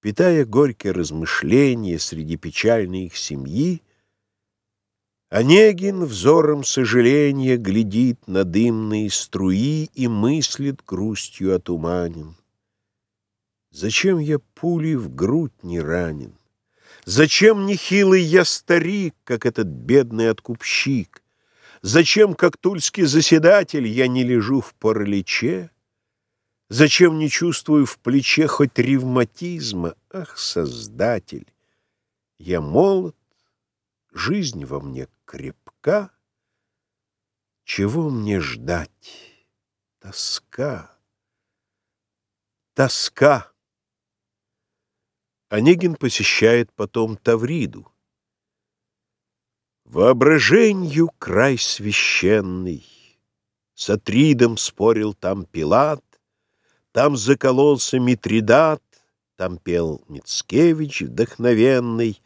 Питая горькие размышления среди печальной их семьи, Онегин взором сожаления глядит на дымные струи и мыслит грустью отуманен. Зачем я пулей в грудь не ранен? Зачем нехилый я старик, как этот бедный откупщик? Зачем, как тульский заседатель, я не лежу в параличе? Зачем не чувствую в плече хоть ревматизма? Ах, Создатель! Я молод, жизнь во мне крепка. Чего мне ждать? Тоска, тоска. Онегин посещает потом Тавриду. Воображенью край священный, С Атридом спорил там Пилат, Там закололся Митридат, Там пел Мицкевич вдохновенный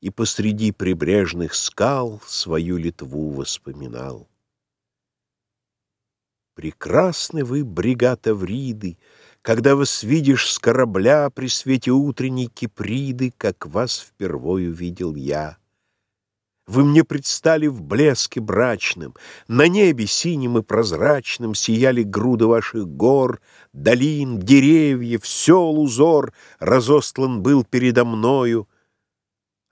И посреди прибрежных скал Свою Литву воспоминал. Прекрасны вы, бригада Вриды, Когда вас видишь с корабля При свете утренней Киприды, Как вас впервой увидел я. Вы мне предстали в блеске брачном, На небе синим и прозрачным Сияли груды ваших гор, Долин, деревьев, сел узор Разостлан был передо мною,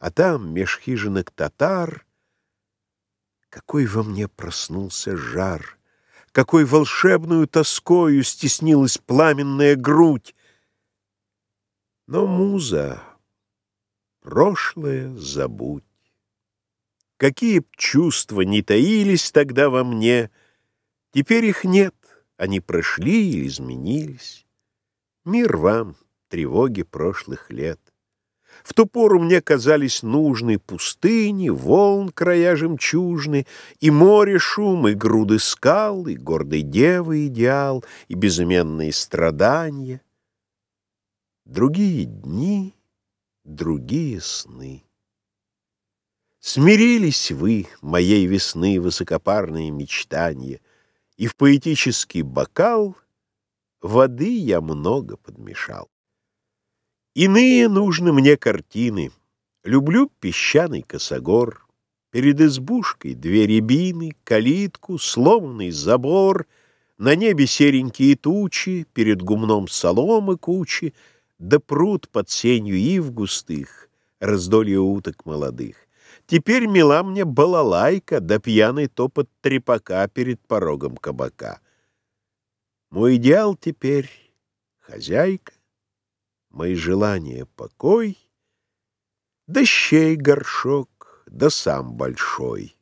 А там, меж хижинок татар, Какой во мне проснулся жар, Какой волшебную тоскою Стеснилась пламенная грудь. Но, муза, прошлое забудь. Какие чувства не таились тогда во мне, Теперь их нет, они прошли или изменились. Мир вам, тревоги прошлых лет. В ту пору мне казались нужны пустыни, волн края жемчужны, И море шум, и груды скал, и гордой девы идеал, И безыменные страдания. Другие дни, другие сны. Смирились вы, моей весны высокопарные мечтания, И в поэтический бокал воды я много подмешал. Иные нужны мне картины. Люблю песчаный косогор, Перед избушкой две рябины, калитку, сломанный забор, На небе серенькие тучи, Перед гумном соломы кучи, Да пруд под сенью ив густых, Раздолье уток молодых. Теперь мила мне балалайка, да пьяный топот трепака перед порогом кабака. Мой идеал теперь — хозяйка, мои желания — покой, да щей горшок, да сам большой.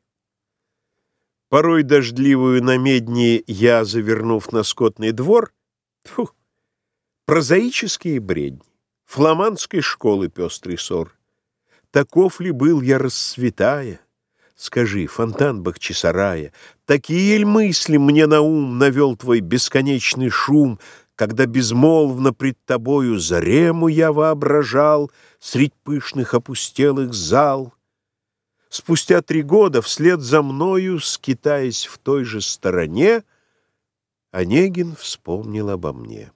Порой дождливую на медне я, завернув на скотный двор, тьфу, прозаические бредни, фламандской школы пестрый ссор. Таков ли был я, расцветая? Скажи, фонтан Бахчисарая, Такие ль мысли мне на ум Навел твой бесконечный шум, Когда безмолвно пред тобою Зарему я воображал Средь пышных опустелых зал? Спустя три года вслед за мною, Скитаясь в той же стороне, Онегин вспомнил обо мне.